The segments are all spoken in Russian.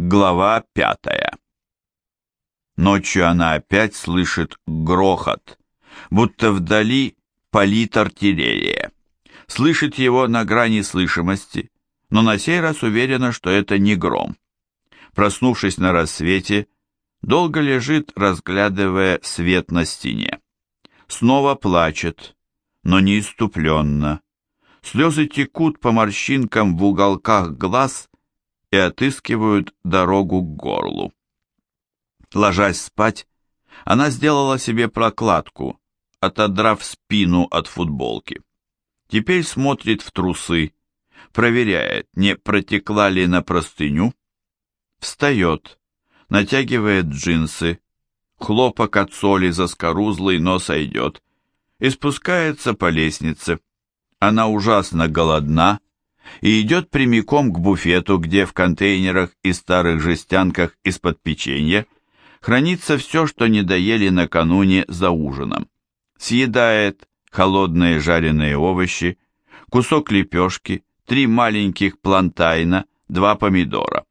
Глава пятая. Ночью она опять слышит грохот, будто вдали палит артиллерия. Слышит его на грани слышимости, но на сей раз уверена, что это не гром. Проснувшись на рассвете, долго лежит, разглядывая свет на стене. Снова плачет, но не иступленно. Слезы текут по морщинкам в уголках глаз и отыскивают дорогу к горлу. Ложась спать, она сделала себе прокладку, отодрав спину от футболки. Теперь смотрит в трусы, проверяет, не протекла ли на простыню. Встает, натягивает джинсы, хлопок от соли заскорузлый, но сойдет, и спускается по лестнице. Она ужасно голодна, и идет прямиком к буфету, где в контейнерах и старых жестянках из-под печенья хранится все, что не доели накануне за ужином. Съедает холодные жареные овощи, кусок лепешки, три маленьких плантайна, два помидора.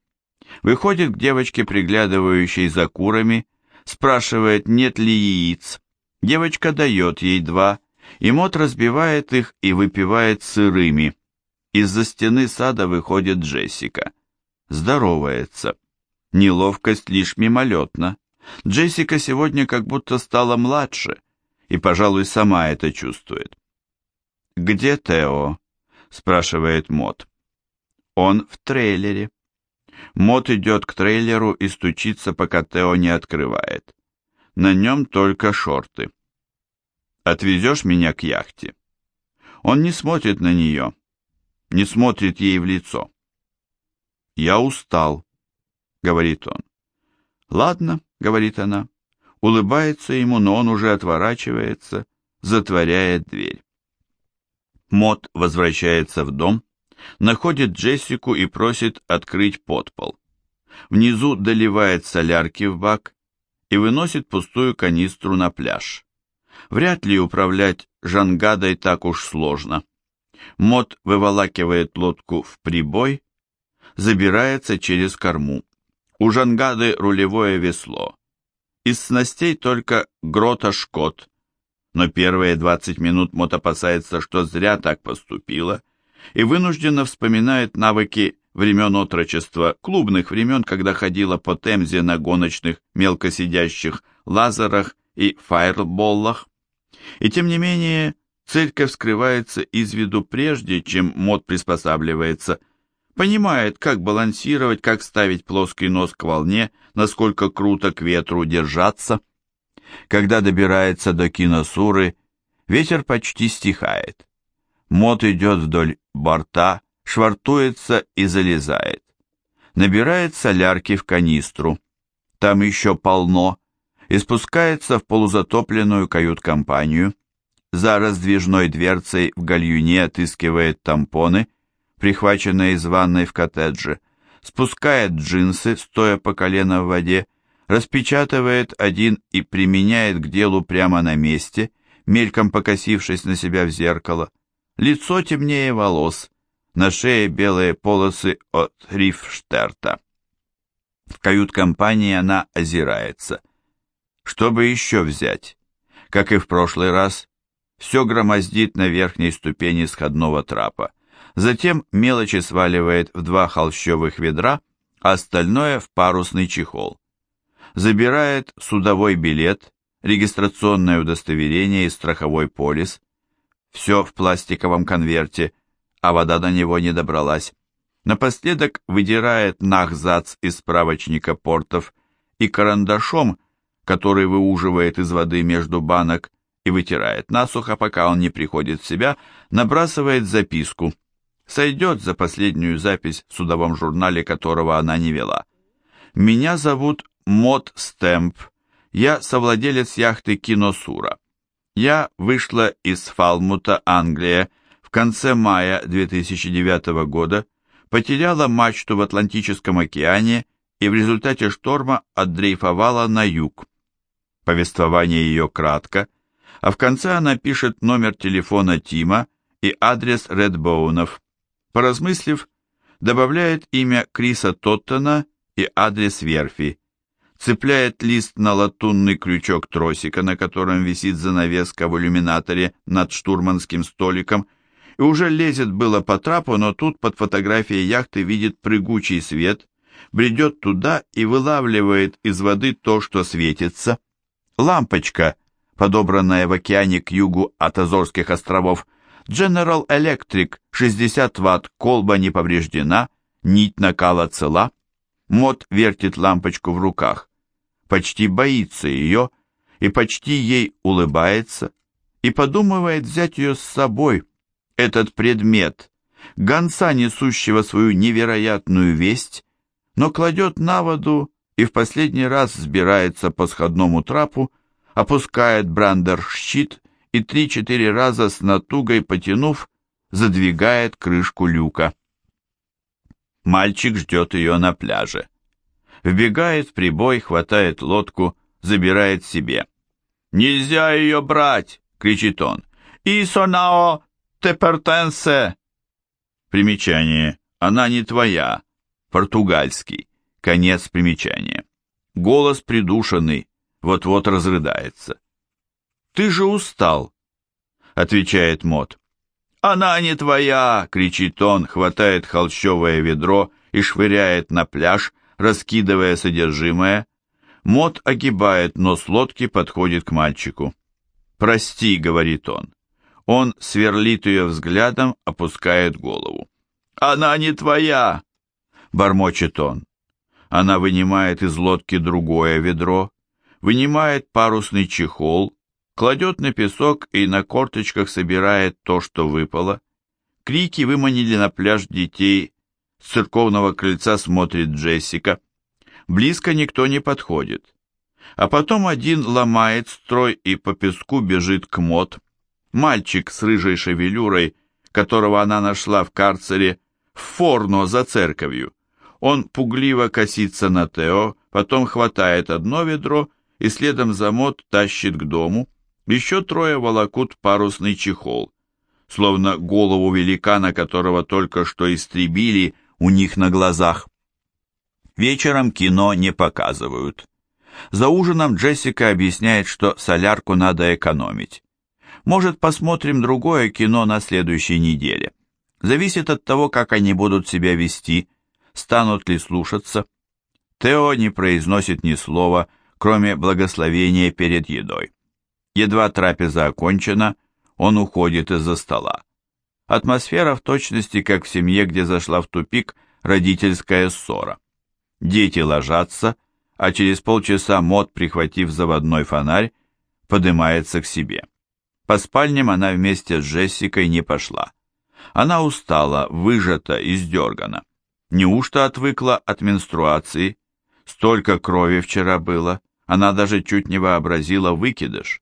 Выходит к девочке, приглядывающей за курами, спрашивает, нет ли яиц. Девочка дает ей два, и Мот разбивает их и выпивает сырыми. Из-за стены сада выходит Джессика. Здоровается. Неловкость лишь мимолетна. Джессика сегодня как будто стала младше, и, пожалуй, сама это чувствует. «Где Тео?» — спрашивает Мот. «Он в трейлере». Мот идет к трейлеру и стучится, пока Тео не открывает. На нем только шорты. «Отвезешь меня к яхте?» Он не смотрит на нее, не смотрит ей в лицо. «Я устал», — говорит он. «Ладно», — говорит она, улыбается ему, но он уже отворачивается, затворяет дверь. Мот возвращается в дом, находит Джессику и просит открыть подпол. Внизу доливает солярки в бак и выносит пустую канистру на пляж. Вряд ли управлять жангадой так уж сложно. Мот выволакивает лодку в прибой, забирается через корму. У жангады рулевое весло. Из снастей только грота-шкот. Но первые 20 минут Мот опасается, что зря так поступила, и вынужденно вспоминает навыки времен отрочества, клубных времен, когда ходила по Темзе на гоночных мелкосидящих лазерах и фаерболлах. И тем не менее, Церковь скрывается из виду прежде, чем мод приспосабливается, понимает, как балансировать, как ставить плоский нос к волне, насколько круто к ветру держаться. Когда добирается до киносуры, ветер почти стихает. Мод идет вдоль борта, швартуется и залезает. Набирает солярки в канистру. Там еще полно. И спускается в полузатопленную кают-компанию за раздвижной дверцей в гальюне отыскивает тампоны, прихваченные из ванной в коттедже, спускает джинсы, стоя по колено в воде, распечатывает один и применяет к делу прямо на месте, мельком покосившись на себя в зеркало. Лицо темнее волос, на шее белые полосы от рифштерта. В кают-компании она озирается. Чтобы еще взять? Как и в прошлый раз, все громоздит на верхней ступени сходного трапа. Затем мелочи сваливает в два холщовых ведра, а остальное в парусный чехол. Забирает судовой билет, регистрационное удостоверение и страховой полис. Все в пластиковом конверте, а вода до него не добралась. Напоследок выдирает нахзац из справочника портов и карандашом, который выуживает из воды между банок, и вытирает насухо, пока он не приходит в себя, набрасывает записку. Сойдет за последнюю запись в судовом журнале, которого она не вела. «Меня зовут Мот Стэмп. Я совладелец яхты Киносура. Я вышла из Фалмута, Англия, в конце мая 2009 года, потеряла мачту в Атлантическом океане и в результате шторма отдрейфовала на юг. Повествование ее кратко, а в конце она пишет номер телефона Тима и адрес Редбоунов. Поразмыслив, добавляет имя Криса Тоттона и адрес верфи, цепляет лист на латунный крючок тросика, на котором висит занавеска в иллюминаторе над штурманским столиком, и уже лезет было по трапу, но тут под фотографией яхты видит прыгучий свет, бредет туда и вылавливает из воды то, что светится. Лампочка, подобранная в океане к югу от Азорских островов, General Electric, 60 ватт, колба не повреждена, нить накала цела. Мот вертит лампочку в руках, почти боится ее и почти ей улыбается, и подумывает взять ее с собой, этот предмет, гонца, несущего свою невероятную весть, но кладет на воду и в последний раз сбирается по сходному трапу, опускает брандер-щит и три-четыре раза с натугой потянув, задвигает крышку люка. Мальчик ждет ее на пляже. Вбегает в прибой, хватает лодку, забирает себе. «Нельзя ее брать!» — кричит он. «Исонао тепертенсе!» Примечание. Она не твоя. Португальский. Конец примечания. Голос придушенный, вот-вот разрыдается. «Ты же устал», — отвечает Мот. «Она не твоя!» — кричит он, хватает холщовое ведро и швыряет на пляж, раскидывая содержимое. Мот огибает нос лодки, подходит к мальчику. «Прости», — говорит он. Он сверлит ее взглядом, опускает голову. «Она не твоя!» — бормочет он. Она вынимает из лодки другое ведро, вынимает парусный чехол, кладет на песок и на корточках собирает то, что выпало. Крики выманили на пляж детей. С церковного крыльца смотрит Джессика. Близко никто не подходит. А потом один ломает строй и по песку бежит к мод. Мальчик с рыжей шевелюрой, которого она нашла в карцере, в форно за церковью. Он пугливо косится на Тео, потом хватает одно ведро и следом за мод тащит к дому. Еще трое волокут парусный чехол, словно голову великана, которого только что истребили у них на глазах. Вечером кино не показывают. За ужином Джессика объясняет, что солярку надо экономить. Может, посмотрим другое кино на следующей неделе. Зависит от того, как они будут себя вести, станут ли слушаться. Тео не произносит ни слова, кроме благословения перед едой. Едва трапеза окончена, он уходит из-за стола. Атмосфера в точности, как в семье, где зашла в тупик родительская ссора. Дети ложатся, а через полчаса Мот, прихватив заводной фонарь, поднимается к себе. По спальням она вместе с Джессикой не пошла. Она устала, выжата и сдергана. Неужто отвыкла от менструации? Столько крови вчера было, она даже чуть не вообразила выкидыш.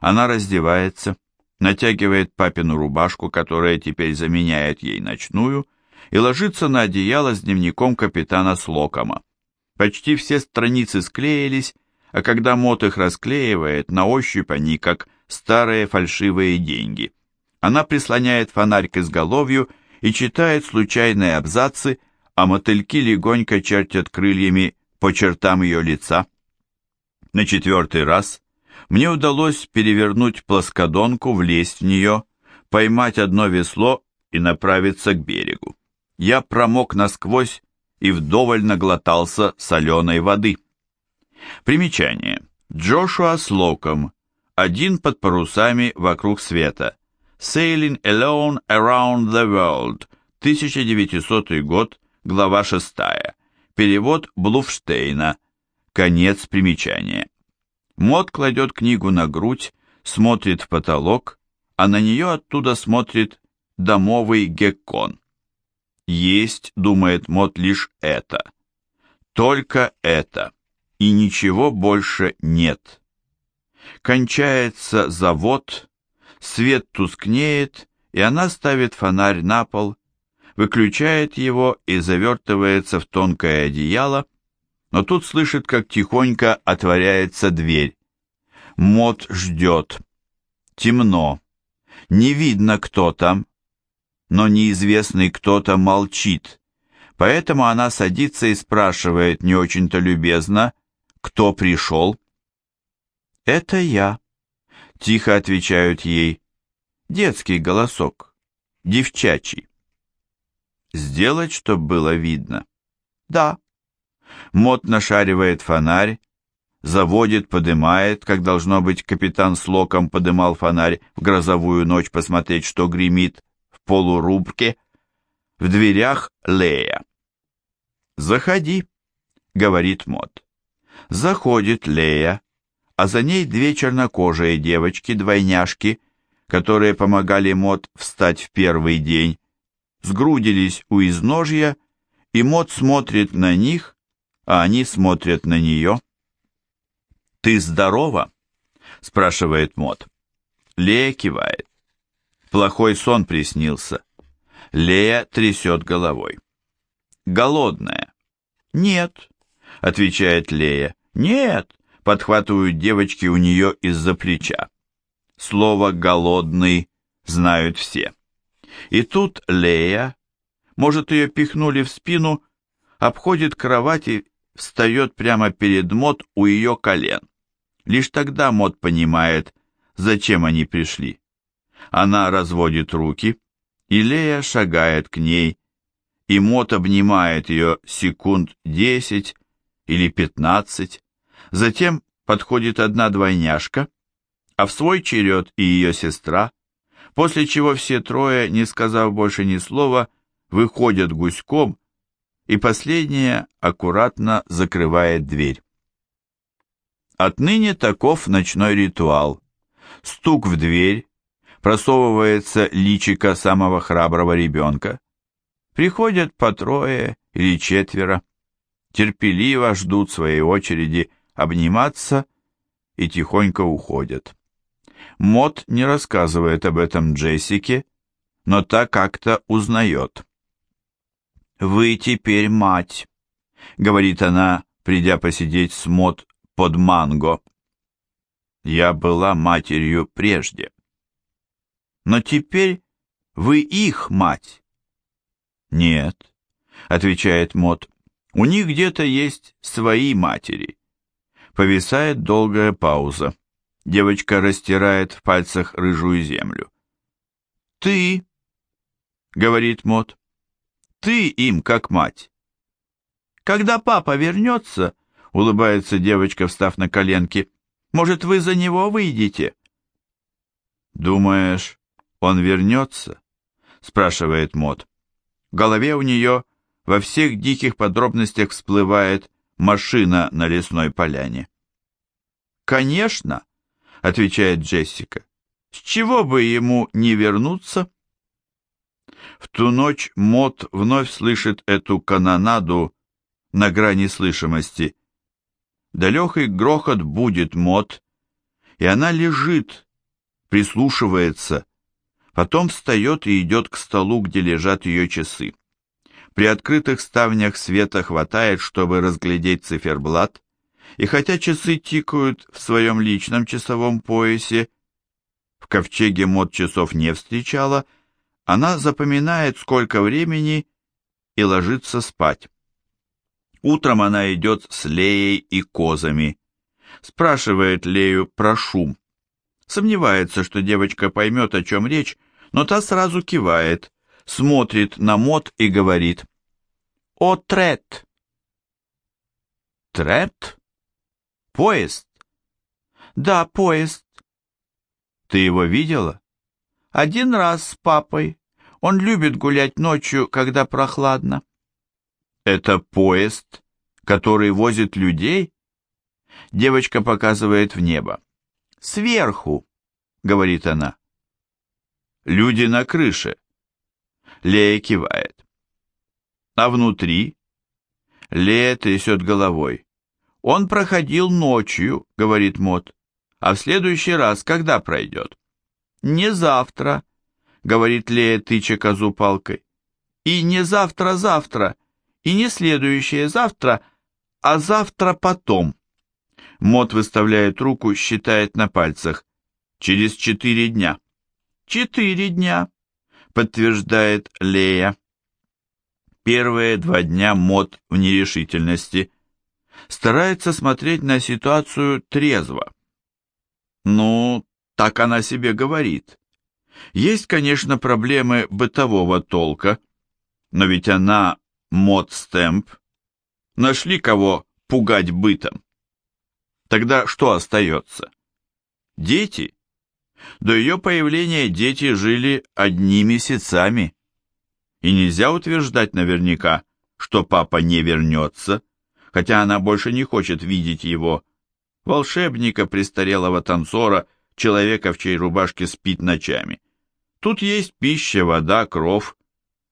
Она раздевается, натягивает папину рубашку, которая теперь заменяет ей ночную, и ложится на одеяло с дневником капитана Слокома. Почти все страницы склеились, а когда Мот их расклеивает, на ощупь они как старые фальшивые деньги. Она прислоняет фонарь к изголовью и читает случайные абзацы, а мотыльки легонько чертят крыльями по чертам ее лица. На четвертый раз мне удалось перевернуть плоскодонку, влезть в нее, поймать одно весло и направиться к берегу. Я промок насквозь и вдоволь наглотался соленой воды. Примечание. Джошуа Слоком. Один под парусами вокруг света. Sailing Alone Around the World. 1900 год. Глава 6. Перевод Блуфштейна. Конец примечания. Мод кладет книгу на грудь, смотрит в потолок, а на нее оттуда смотрит домовый геккон. Есть, думает Мод, лишь это. Только это. И ничего больше нет. Кончается завод, свет тускнеет, и она ставит фонарь на пол, выключает его и завертывается в тонкое одеяло, но тут слышит, как тихонько отворяется дверь. Мод ждет. Темно. Не видно, кто там, но неизвестный кто-то молчит, Поэтому она садится и спрашивает не очень-то любезно, кто пришел. «Это я», — тихо отвечают ей. Детский голосок, девчачий. Сделать, чтоб было видно. Да. Мот нашаривает фонарь, заводит, подымает, как должно быть, капитан с локом подымал фонарь в грозовую ночь посмотреть, что гремит в полурубке. В дверях Лея. «Заходи», — говорит Мот. Заходит Лея, а за ней две чернокожие девочки-двойняшки, которые помогали Мот встать в первый день, сгрудились у изножья, и Мот смотрит на них, а они смотрят на нее. «Ты здорова?» — спрашивает Мот. Лея кивает. Плохой сон приснился. Лея трясет головой. «Голодная?» «Нет», — отвечает Лея. «Нет», — подхватывают девочки у нее из-за плеча. Слово «голодный» знают все. И тут Лея, может, ее пихнули в спину, обходит кровать и встает прямо перед Мот у ее колен. Лишь тогда Мот понимает, зачем они пришли. Она разводит руки, и Лея шагает к ней, и Мот обнимает ее секунд десять или пятнадцать, затем подходит одна двойняшка, а в свой черед и ее сестра, после чего все трое, не сказав больше ни слова, выходят гуськом, и последняя аккуратно закрывает дверь. Отныне таков ночной ритуал. Стук в дверь, просовывается личико самого храброго ребенка. Приходят по трое или четверо, терпеливо ждут своей очереди обниматься и тихонько уходят. Мот не рассказывает об этом Джессике, но та как-то узнает. «Вы теперь мать», — говорит она, придя посидеть с Мот под манго. «Я была матерью прежде». «Но теперь вы их мать». «Нет», — отвечает Мот, — «у них где-то есть свои матери». Повисает долгая пауза. Девочка растирает в пальцах рыжую землю. «Ты», — говорит Мот, — «ты им как мать». «Когда папа вернется», — улыбается девочка, встав на коленки, — «может, вы за него выйдете?» «Думаешь, он вернется?» — спрашивает Мот. В голове у нее во всех диких подробностях всплывает машина на лесной поляне. «Конечно», отвечает Джессика. С чего бы ему не вернуться? В ту ночь Мот вновь слышит эту канонаду на грани слышимости. Далекий грохот будет Мот, и она лежит, прислушивается, потом встает и идет к столу, где лежат ее часы. При открытых ставнях света хватает, чтобы разглядеть циферблат, и хотя часы тикают в своем личном часовом поясе, в ковчеге мод часов не встречала, она запоминает, сколько времени, и ложится спать. Утром она идет с Леей и козами. Спрашивает Лею про шум. Сомневается, что девочка поймет, о чем речь, но та сразу кивает, смотрит на мод и говорит «О, Трет!» «Трет?» Поезд? Да, поезд. Ты его видела? Один раз с папой. Он любит гулять ночью, когда прохладно. Это поезд, который возит людей? Девочка показывает в небо. Сверху, говорит она. Люди на крыше. Лея кивает. А внутри? Лея трясет головой. «Он проходил ночью», — говорит Мот. «А в следующий раз когда пройдет?» «Не завтра», — говорит Лея, тыча козу палкой. «И не завтра-завтра, и не следующее завтра, а завтра потом». Мот выставляет руку, считает на пальцах. «Через четыре дня». «Четыре дня», — подтверждает Лея. первые два дня мод в нерешительности. Старается смотреть на ситуацию трезво. Ну, так она себе говорит. Есть, конечно, проблемы бытового толка, но ведь она мод стемп. Нашли кого пугать бытом. Тогда что остается? Дети? До ее появления дети жили одни месяцами. И нельзя утверждать наверняка, что папа не вернется, хотя она больше не хочет видеть его. Волшебника, престарелого танцора, человека, в чьей рубашке спит ночами. Тут есть пища, вода, кров.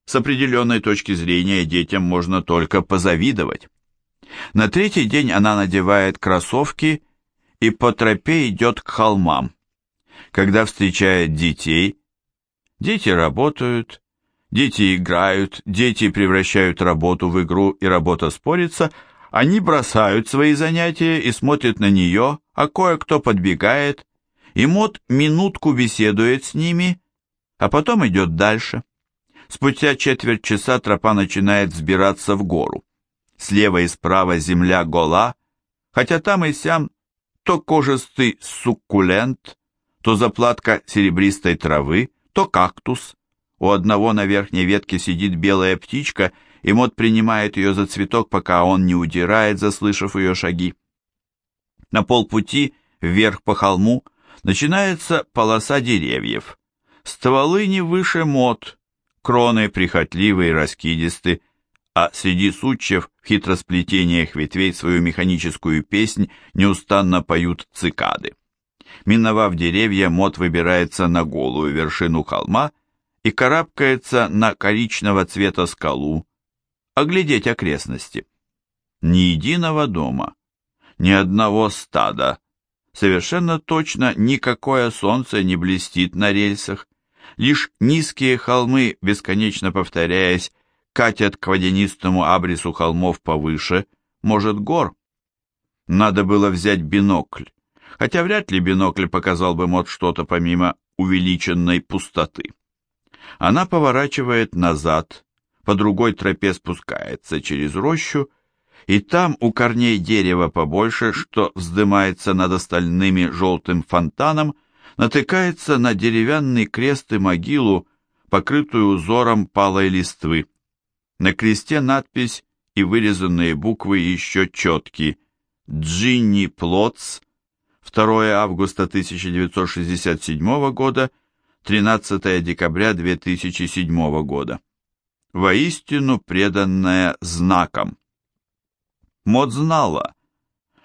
С определенной точки зрения детям можно только позавидовать. На третий день она надевает кроссовки и по тропе идет к холмам. Когда встречает детей, дети работают, дети играют, дети превращают работу в игру и работа спорится, они бросают свои занятия и смотрят на нее, а кое-кто подбегает, и Мот минутку беседует с ними, а потом идет дальше. Спустя четверть часа тропа начинает взбираться в гору. Слева и справа земля гола, хотя там и сям то кожистый суккулент, то заплатка серебристой травы, то кактус. У одного на верхней ветке сидит белая птичка, и Мот принимает ее за цветок, пока он не удирает, заслышав ее шаги. На полпути вверх по холму начинается полоса деревьев. Стволы не выше Мот, кроны прихотливые и раскидисты, а среди сучьев в хитросплетениях ветвей свою механическую песнь неустанно поют цикады. Миновав деревья, Мот выбирается на голую вершину холма и карабкается на коричного цвета скалу, оглядеть окрестности. Ни единого дома, ни одного стада, совершенно точно никакое солнце не блестит на рельсах, лишь низкие холмы, бесконечно повторяясь, катят к водянистому абрису холмов повыше, может, гор. Надо было взять бинокль, хотя вряд ли бинокль показал бы Мот что-то помимо увеличенной пустоты. Она поворачивает назад, по другой тропе спускается через рощу, и там у корней дерева побольше, что вздымается над остальными желтым фонтаном, натыкается на деревянный крест и могилу, покрытую узором палой листвы. На кресте надпись и вырезанные буквы еще четкие. Джинни Плотс, 2 августа 1967 года, 13 декабря 2007 года. Воистину преданная знаком. Мод знала,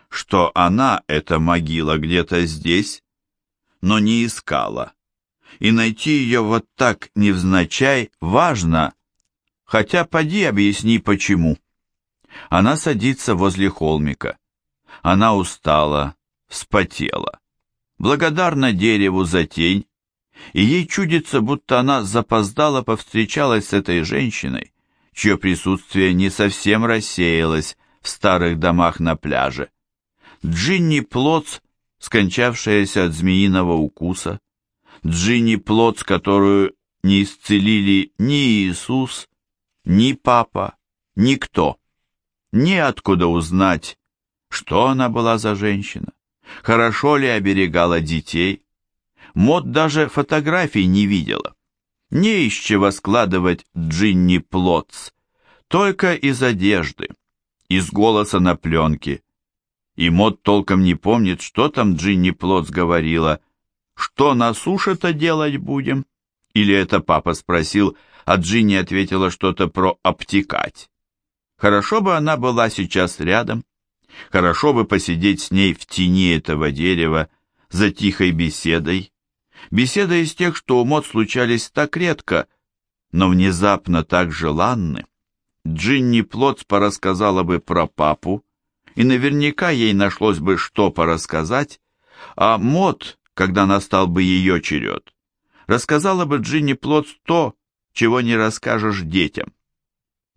что она, эта могила, где-то здесь, но не искала. И найти ее вот так невзначай важно, Хотя поди объясни почему. Она садится возле холмика. Она устала, вспотела. Благодарна дереву за тень, и ей чудится, будто она запоздала повстречалась с этой женщиной, чье присутствие не совсем рассеялось в старых домах на пляже. Джинни Плотс, скончавшаяся от змеиного укуса, Джинни Плотс, которую не исцелили ни Иисус, ни папа, никто. Неоткуда узнать, что она была за женщина, хорошо ли оберегала детей. Мод даже фотографий не видела. Не из чего складывать Джинни Плотс, только из одежды, из голоса на пленке. И Мод толком не помнит, что там Джинни Плотс говорила, что на суше-то делать будем. Или это папа спросил, а Джинни ответила что-то про обтекать. Хорошо бы она была сейчас рядом, хорошо бы посидеть с ней в тени этого дерева за тихой беседой. Беседа из тех, что у Мот случались так редко, но внезапно так желанны. Джинни Плотс порассказала бы про папу, и наверняка ей нашлось бы что порассказать, а Мот, когда настал бы ее черед, рассказала бы Джинни Плотс то, чего не расскажешь детям.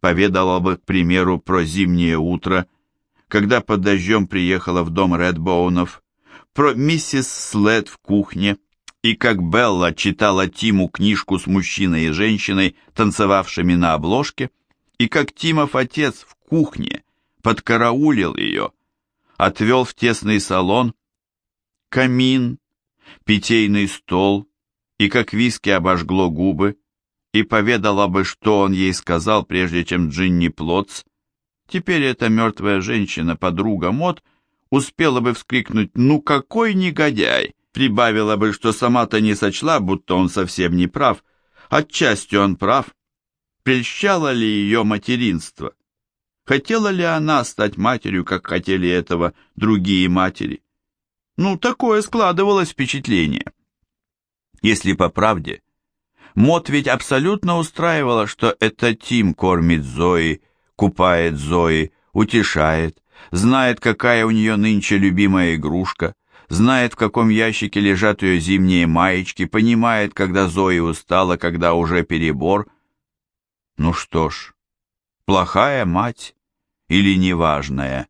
Поведала бы, к примеру, про зимнее утро, когда под дождем приехала в дом Редбоунов, про миссис След в кухне, и как Белла читала Тиму книжку с мужчиной и женщиной, танцевавшими на обложке, и как Тимов отец в кухне подкараулил ее, отвел в тесный салон, камин, питейный стол, и как виски обожгло губы, и поведала бы, что он ей сказал, прежде чем Джинни Плотс, теперь эта мертвая женщина, подруга Мот, успела бы вскрикнуть «Ну какой негодяй!» прибавила бы, что сама-то не сочла, будто он совсем не прав. Отчасти он прав. Прельщало ли ее материнство? Хотела ли она стать матерью, как хотели этого другие матери? Ну, такое складывалось впечатление. Если по правде, Мот ведь абсолютно устраивала, что это Тим кормит Зои, купает Зои, утешает, знает, какая у нее нынче любимая игрушка, знает, в каком ящике лежат ее зимние маечки, понимает, когда Зои устала, когда уже перебор. Ну что ж, плохая мать или неважная,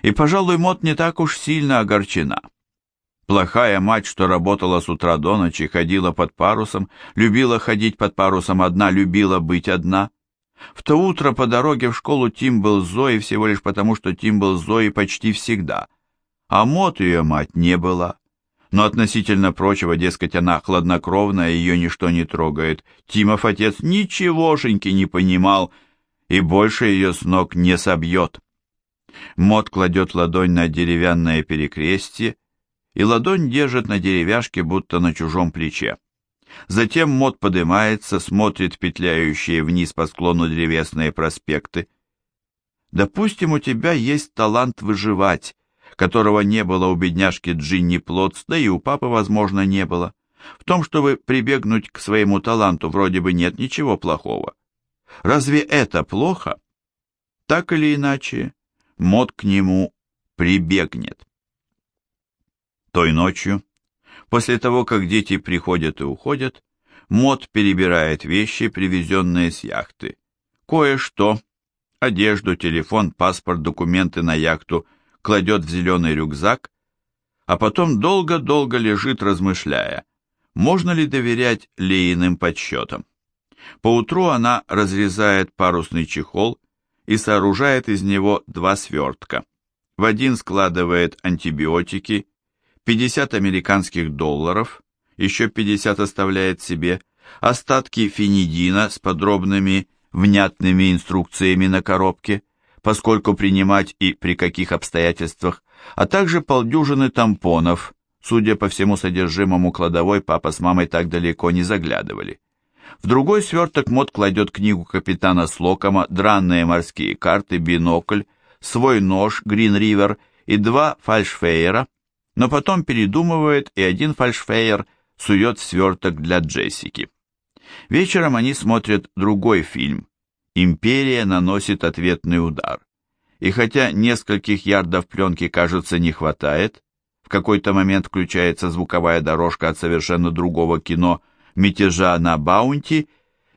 и, пожалуй, Мот не так уж сильно огорчена. Плохая мать, что работала с утра до ночи, ходила под парусом, любила ходить под парусом одна, любила быть одна. В то утро по дороге в школу Тим был Зоей всего лишь потому, что Тим был Зоей почти всегда. А Мот ее мать не была. Но относительно прочего, дескать, она хладнокровная, ее ничто не трогает. Тимов отец ничегошеньки не понимал и больше ее с ног не собьет. Мот кладет ладонь на деревянное перекрестье, и ладонь держит на деревяшке, будто на чужом плече. Затем мод поднимается, смотрит петляющие вниз по склону древесные проспекты. Допустим, у тебя есть талант выживать, которого не было у бедняжки Джинни Плотс, да и у папы, возможно, не было. В том, чтобы прибегнуть к своему таланту, вроде бы нет ничего плохого. Разве это плохо? Так или иначе, мод к нему прибегнет. Той ночью, после того, как дети приходят и уходят, Мот перебирает вещи, привезенные с яхты. Кое-что, одежду, телефон, паспорт, документы на яхту, кладет в зеленый рюкзак, а потом долго-долго лежит, размышляя, можно ли доверять Леиным подсчетам. Поутру она разрезает парусный чехол и сооружает из него два свертка. В один складывает антибиотики 50 американских долларов, еще 50 оставляет себе, остатки фенидина с подробными, внятными инструкциями на коробке, поскольку принимать и при каких обстоятельствах, а также полдюжины тампонов, судя по всему содержимому кладовой, папа с мамой так далеко не заглядывали. В другой сверток Мот кладет книгу капитана Слокома, дранные морские карты, бинокль, свой нож, Грин-Ривер и два фальшфейера – но потом передумывает и один фальшфейер сует сверток для Джессики. Вечером они смотрят другой фильм «Империя наносит ответный удар». И хотя нескольких ярдов пленки, кажется, не хватает, в какой-то момент включается звуковая дорожка от совершенно другого кино «Мятежа на Баунти»,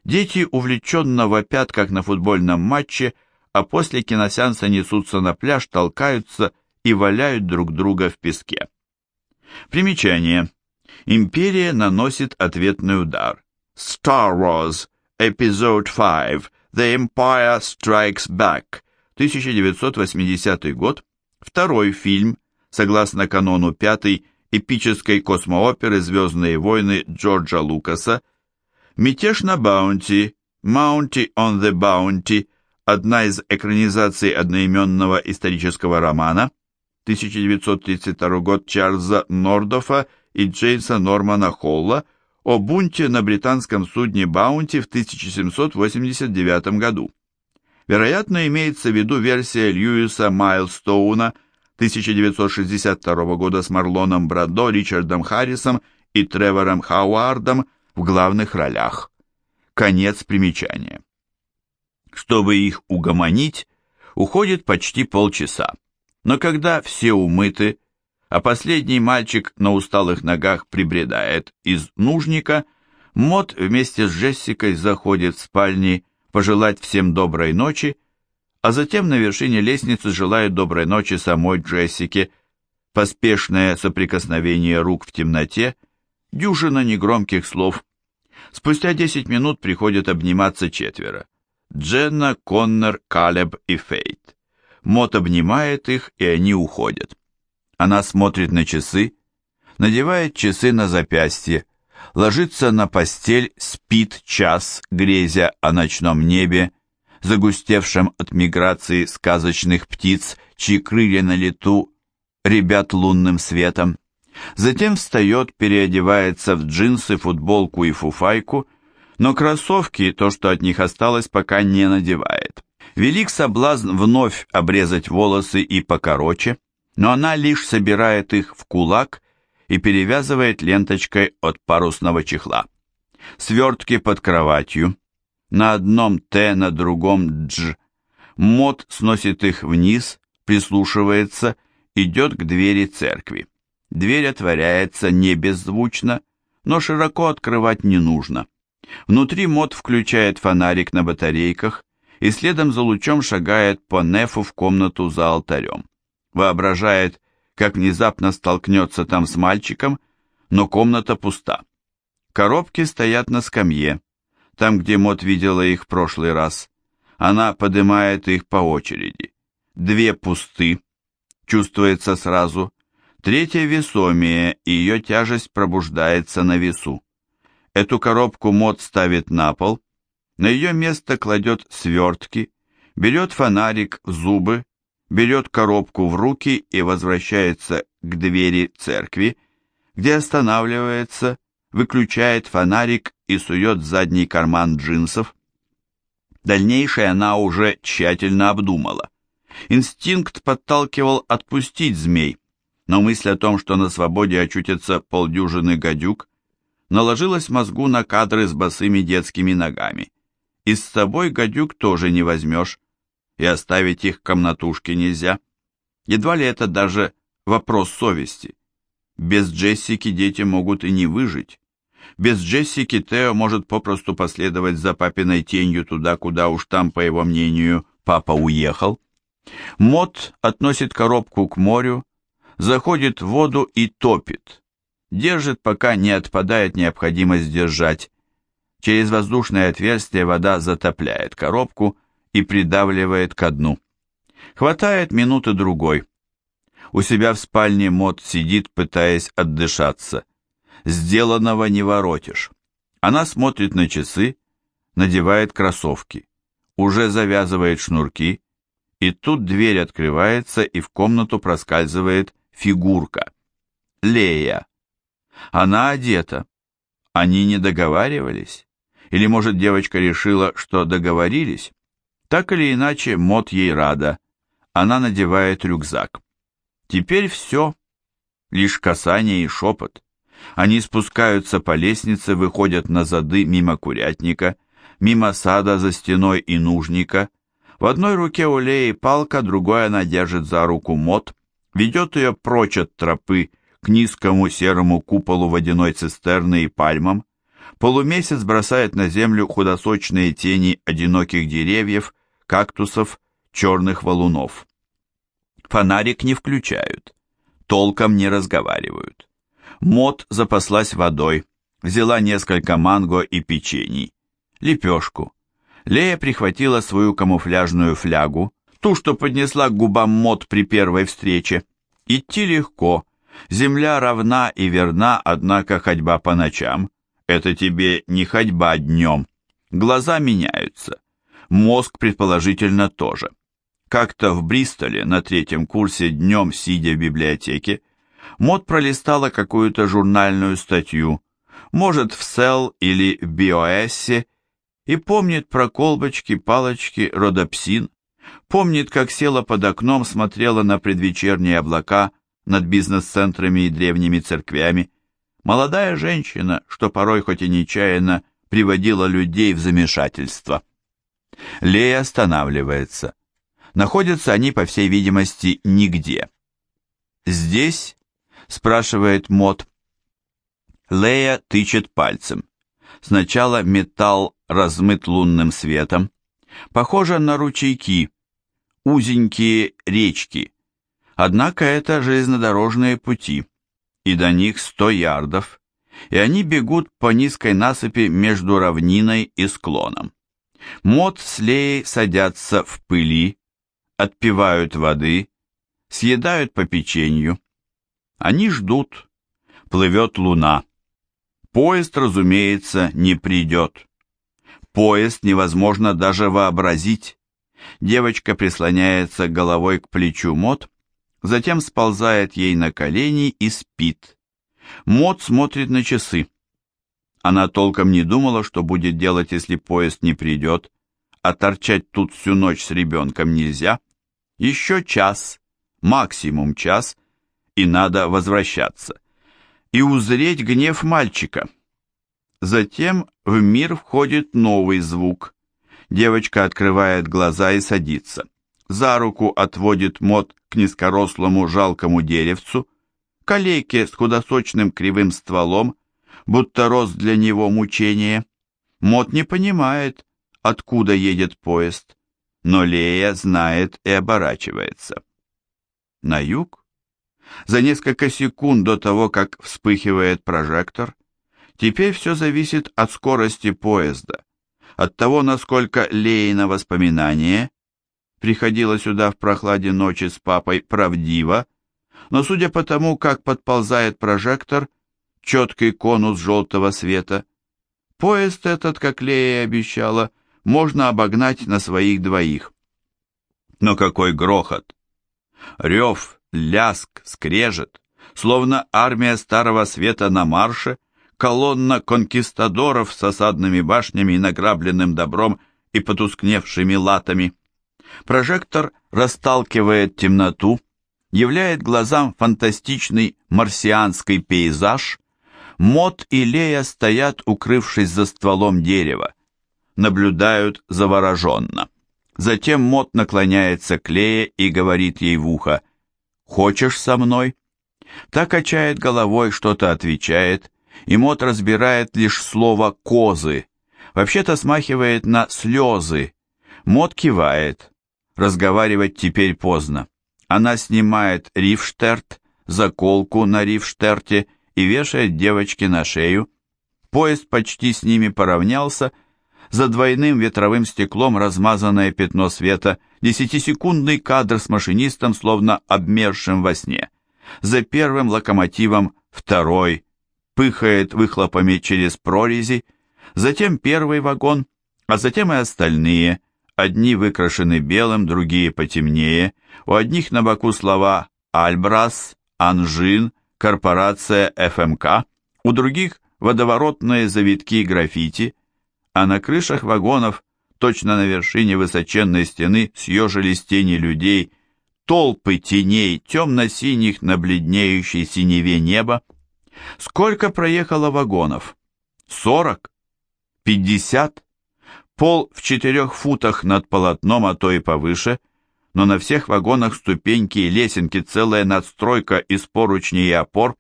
дети увлеченно вопят, как на футбольном матче, а после киносеанса несутся на пляж, толкаются и валяют друг друга в песке. Примечание. Империя наносит ответный удар. Star Wars, Episode 5, The Empire Strikes Back, 1980 год, второй фильм, согласно канону пятой эпической космооперы «Звездные войны» Джорджа Лукаса, «Мятеж на Баунти», «Mounty on the Bounty», одна из экранизаций одноименного исторического романа – 1932 год Чарльза Нордофа и Джеймса Нормана Холла о бунте на британском судне Баунти в 1789 году. Вероятно, имеется в виду версия Льюиса Майлстоуна 1962 года с Марлоном Брадо, Ричардом Харрисом и Тревором Хауардом в главных ролях. Конец примечания. Чтобы их угомонить, уходит почти полчаса. Но когда все умыты, а последний мальчик на усталых ногах прибредает из нужника, Мот вместе с Джессикой заходит в спальни пожелать всем доброй ночи, а затем на вершине лестницы желает доброй ночи самой Джессике, поспешное соприкосновение рук в темноте, дюжина негромких слов. Спустя десять минут приходят обниматься четверо. Дженна, Коннор, Калеб и Фейт. Мот обнимает их, и они уходят. Она смотрит на часы, надевает часы на запястье, ложится на постель, спит час, грезя о ночном небе, загустевшем от миграции сказочных птиц, чьи крылья на лету ребят лунным светом. Затем встает, переодевается в джинсы, футболку и фуфайку, но кроссовки, то, что от них осталось, пока не надевает. Велик соблазн вновь обрезать волосы и покороче, но она лишь собирает их в кулак и перевязывает ленточкой от парусного чехла. Свертки под кроватью, на одном «Т», на другом «Дж». Мод сносит их вниз, прислушивается, идет к двери церкви. Дверь отворяется не беззвучно, но широко открывать не нужно. Внутри Мод включает фонарик на батарейках и следом за лучом шагает по нефу в комнату за алтарем. Воображает, как внезапно столкнется там с мальчиком, но комната пуста. Коробки стоят на скамье, там, где Мот видела их в прошлый раз. Она поднимает их по очереди. Две пусты, чувствуется сразу. Третья весомее, и ее тяжесть пробуждается на весу. Эту коробку Мот ставит на пол, на ее место кладет свертки, берет фонарик зубы, берет коробку в руки и возвращается к двери церкви, где останавливается, выключает фонарик и сует в задний карман джинсов. Дальнейшее она уже тщательно обдумала. Инстинкт подталкивал отпустить змей, но мысль о том, что на свободе очутится полдюжины гадюк, наложилась мозгу на кадры с босыми детскими ногами. И с собой гадюк тоже не возьмешь, и оставить их в комнатушке нельзя. Едва ли это даже вопрос совести. Без Джессики дети могут и не выжить. Без Джессики Тео может попросту последовать за папиной тенью туда, куда уж там, по его мнению, папа уехал. Мот относит коробку к морю, заходит в воду и топит. Держит, пока не отпадает необходимость держать. Через воздушное отверстие вода затопляет коробку и придавливает ко дну. Хватает минуты другой. У себя в спальне Мот сидит, пытаясь отдышаться сделанного не воротишь. Она смотрит на часы, надевает кроссовки, уже завязывает шнурки, и тут дверь открывается, и в комнату проскальзывает фигурка. Лея. Она одета. Они не договаривались? Или, может, девочка решила, что договорились? Так или иначе, Мот ей рада. Она надевает рюкзак. Теперь все. Лишь касание и шепот. Они спускаются по лестнице, выходят на зады мимо курятника, мимо сада за стеной и нужника. В одной руке у Леи палка, другой она держит за руку мот, ведет ее прочь от тропы к низкому серому куполу водяной цистерны и пальмам. Полумесяц бросает на землю худосочные тени одиноких деревьев, кактусов, черных валунов. Фонарик не включают, толком не разговаривают. Мот запаслась водой, взяла несколько манго и печений, лепешку. Лея прихватила свою камуфляжную флягу, ту, что поднесла к губам Мот при первой встрече. Идти легко, земля равна и верна, однако ходьба по ночам — это тебе не ходьба днем. Глаза меняются, мозг, предположительно, тоже. Как-то в Бристоле на третьем курсе днем, сидя в библиотеке, Мод пролистала какую-то журнальную статью, может, в Cell или в Биоэссе, и помнит про колбочки, палочки, родопсин, помнит, как села под окном, смотрела на предвечерние облака над бизнес-центрами и древними церквями. Молодая женщина, что порой хоть и нечаянно приводила людей в замешательство. Лея останавливается. Находятся они, по всей видимости, нигде. Здесь спрашивает Мот. Лея тычет пальцем. Сначала металл размыт лунным светом. Похоже на ручейки, узенькие речки. Однако это железнодорожные пути, и до них сто ярдов, и они бегут по низкой насыпи между равниной и склоном. Мод с Леей садятся в пыли, отпивают воды, съедают по печенью. Они ждут. Плывет луна. Поезд, разумеется, не придет. Поезд невозможно даже вообразить. Девочка прислоняется головой к плечу Мод, затем сползает ей на колени и спит. Мод смотрит на часы. Она толком не думала, что будет делать, если поезд не придет, а торчать тут всю ночь с ребенком нельзя. Еще час, максимум час, и надо возвращаться. И узреть гнев мальчика. Затем в мир входит новый звук. Девочка открывает глаза и садится. За руку отводит мод к низкорослому жалкому деревцу, калеке с худосочным кривым стволом, будто рост для него мучение. Мот не понимает, откуда едет поезд, но Лея знает и оборачивается. На юг? За несколько секунд до того, как вспыхивает прожектор, теперь все зависит от скорости поезда, от того, насколько Лейна воспоминание приходила сюда в прохладе ночи с папой правдиво, но судя по тому, как подползает прожектор, четкий конус желтого света. Поезд этот, как Лея обещала, можно обогнать на своих двоих. Но какой грохот! Рев, ляск, скрежет, словно армия Старого Света на марше, колонна конкистадоров с осадными башнями и награбленным добром и потускневшими латами. Прожектор расталкивает темноту, являет глазам фантастичный марсианский пейзаж, Мот и Лея стоят, укрывшись за стволом дерева. Наблюдают завороженно. Затем Мот наклоняется к Лее и говорит ей в ухо «Хочешь со мной?» Та качает головой, что-то отвечает, и Мот разбирает лишь слово «козы». Вообще-то смахивает на слезы. Мот кивает. Разговаривать теперь поздно. Она снимает рифштерт, заколку на рифштерте и вешает девочке на шею. Поезд почти с ними поравнялся, за двойным ветровым стеклом размазанное пятно света, десятисекундный кадр с машинистом, словно обмершим во сне. За первым локомотивом второй, пыхает выхлопами через прорези, затем первый вагон, а затем и остальные, одни выкрашены белым, другие потемнее, у одних на боку слова «Альбрас», «Анжин», корпорация ФМК, у других водоворотные завитки граффити, а на крышах вагонов, точно на вершине высоченной стены, съежились тени людей, толпы теней, темно-синих на бледнеющей синеве неба. Сколько проехало вагонов? Сорок? Пятьдесят? Пол в четырех футах над полотном, а то и повыше – но на всех вагонах ступеньки и лесенки, целая надстройка из поручней и опор.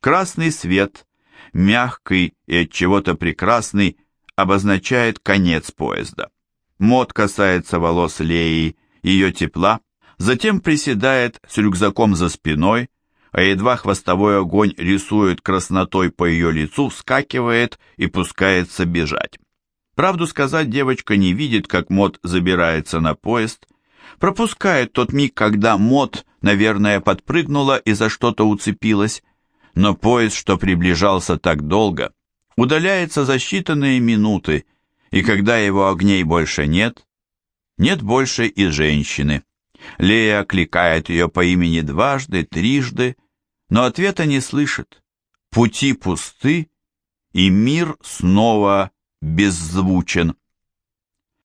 Красный свет, мягкий и от чего-то прекрасный, обозначает конец поезда. Мод касается волос Леи, ее тепла, затем приседает с рюкзаком за спиной, а едва хвостовой огонь рисует краснотой по ее лицу, вскакивает и пускается бежать. Правду сказать, девочка не видит, как Мод забирается на поезд, пропускает тот миг, когда Мот, наверное, подпрыгнула и за что-то уцепилась, но поезд, что приближался так долго, удаляется за считанные минуты, и когда его огней больше нет, нет больше и женщины. Лея окликает ее по имени дважды, трижды, но ответа не слышит. Пути пусты, и мир снова беззвучен.